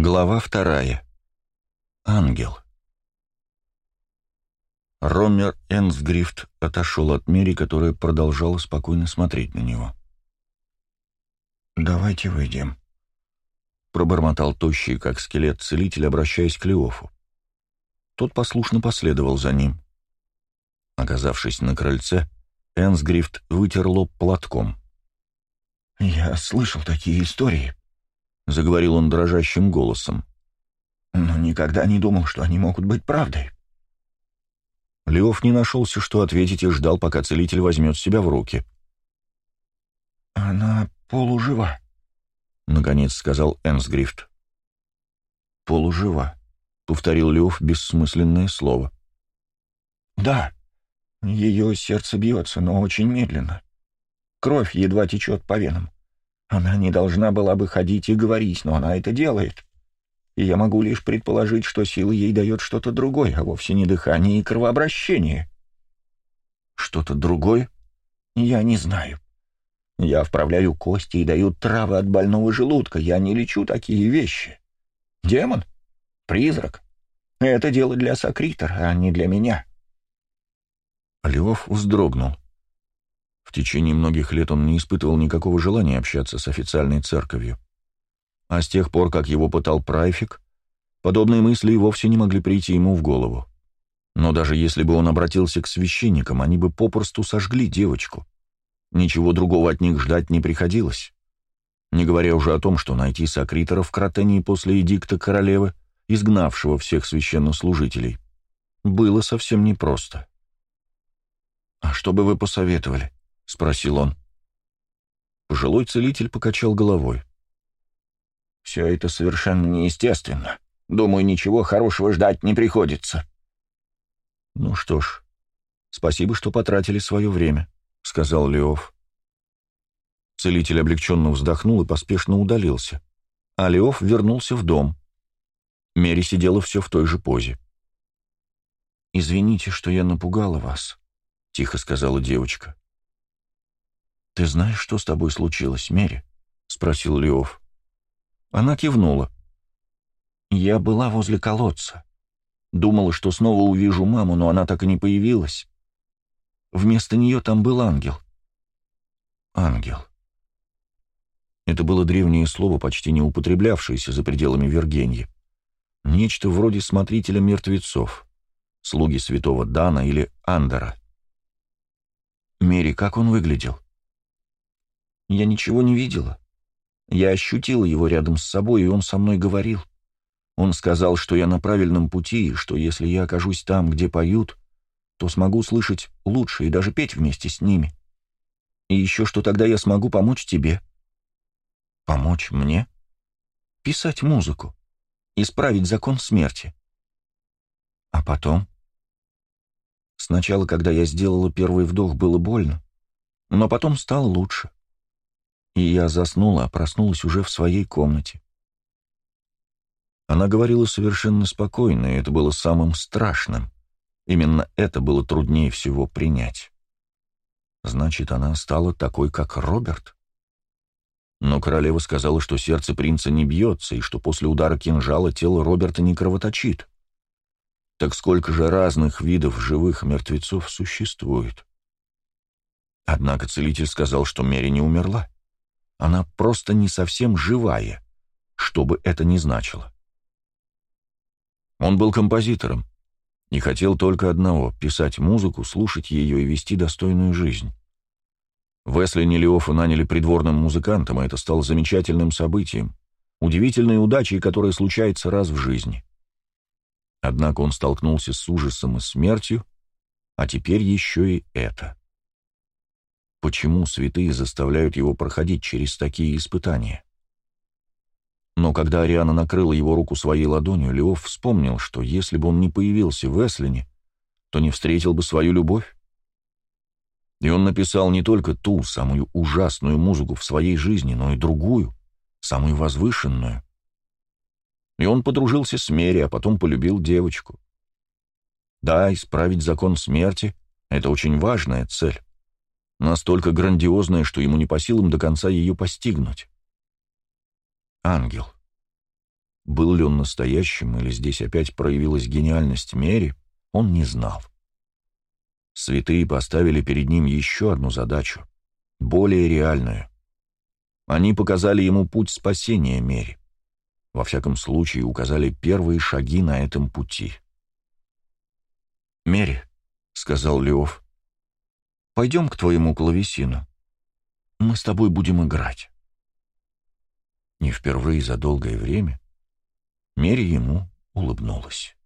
Глава вторая. Ангел. Ромер Энсгрифт отошел от Мери, которая продолжала спокойно смотреть на него. «Давайте выйдем», — пробормотал тощий, как скелет целитель, обращаясь к Леофу. Тот послушно последовал за ним. Оказавшись на крыльце, Энсгрифт вытер лоб платком. «Я слышал такие истории», — заговорил он дрожащим голосом. «Но никогда не думал, что они могут быть правдой». Леов не нашелся, что ответить, и ждал, пока целитель возьмет себя в руки. «Она полужива», — наконец сказал Энсгрифт. «Полужива», — повторил Леов бессмысленное слово. «Да, ее сердце бьется, но очень медленно. Кровь едва течет по венам. Она не должна была бы ходить и говорить, но она это делает. И я могу лишь предположить, что сила ей дает что-то другое, а вовсе не дыхание и кровообращение. Что-то другое? Я не знаю. Я вправляю кости и даю травы от больного желудка. Я не лечу такие вещи. Демон? Призрак? Это дело для Сокритора, а не для меня. Львов вздрогнул. В течение многих лет он не испытывал никакого желания общаться с официальной церковью. А с тех пор, как его пытал Прайфик, подобные мысли и вовсе не могли прийти ему в голову. Но даже если бы он обратился к священникам, они бы попросту сожгли девочку. Ничего другого от них ждать не приходилось. Не говоря уже о том, что найти сокритора в Кротении после эдикта королевы, изгнавшего всех священнослужителей, было совсем непросто. «А что бы вы посоветовали?» — спросил он. Пожилой целитель покачал головой. «Все это совершенно неестественно. Думаю, ничего хорошего ждать не приходится». «Ну что ж, спасибо, что потратили свое время», — сказал Леов. Целитель облегченно вздохнул и поспешно удалился, а Леов вернулся в дом. Мери сидела все в той же позе. «Извините, что я напугала вас», — тихо сказала девочка. «Ты знаешь, что с тобой случилось, Мери?» — спросил Леов. Она кивнула. «Я была возле колодца. Думала, что снова увижу маму, но она так и не появилась. Вместо нее там был ангел». «Ангел». Это было древнее слово, почти не употреблявшееся за пределами Вергеньи. Нечто вроде смотрителя мертвецов, слуги святого Дана или Андера. «Мери, как он выглядел?» Я ничего не видела. Я ощутила его рядом с собой, и он со мной говорил. Он сказал, что я на правильном пути, и что если я окажусь там, где поют, то смогу слышать лучше и даже петь вместе с ними. И еще, что тогда я смогу помочь тебе. Помочь мне? Писать музыку. Исправить закон смерти. А потом? Сначала, когда я сделала первый вдох, было больно, но потом стало лучше и я заснула, а проснулась уже в своей комнате. Она говорила совершенно спокойно, и это было самым страшным. Именно это было труднее всего принять. Значит, она стала такой, как Роберт? Но королева сказала, что сердце принца не бьется, и что после удара кинжала тело Роберта не кровоточит. Так сколько же разных видов живых мертвецов существует? Однако целитель сказал, что Мери не умерла. Она просто не совсем живая, что бы это ни значило. Он был композитором и хотел только одного — писать музыку, слушать ее и вести достойную жизнь. Весли Нелиофа наняли придворным музыкантом, и это стало замечательным событием, удивительной удачей, которая случается раз в жизни. Однако он столкнулся с ужасом и смертью, а теперь еще и это почему святые заставляют его проходить через такие испытания. Но когда Ариана накрыла его руку своей ладонью, Леов вспомнил, что если бы он не появился в Эслине, то не встретил бы свою любовь. И он написал не только ту, самую ужасную музыку в своей жизни, но и другую, самую возвышенную. И он подружился с Мери, а потом полюбил девочку. Да, исправить закон смерти — это очень важная цель настолько грандиозная, что ему не по силам до конца ее постигнуть. Ангел. Был ли он настоящим, или здесь опять проявилась гениальность Мери, он не знал. Святые поставили перед ним еще одну задачу, более реальную. Они показали ему путь спасения Мери. Во всяком случае, указали первые шаги на этом пути. «Мери», — сказал Леов, — «пойдем к твоему клавесину. Мы с тобой будем играть». Не впервые за долгое время Мери ему улыбнулась.